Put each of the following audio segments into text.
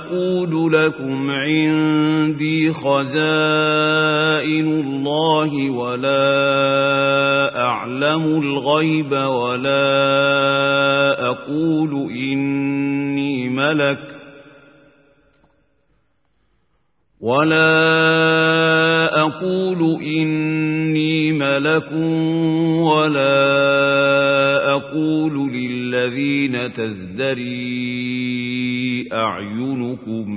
أقول لكم عندي خزائن الله ولا أعلم الغيب ولا أقول إني ملك ولا أقول إني ملك ولا أقول للذين تزدري أعينكم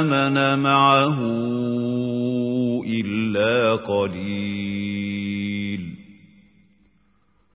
آمن معه إلا قليل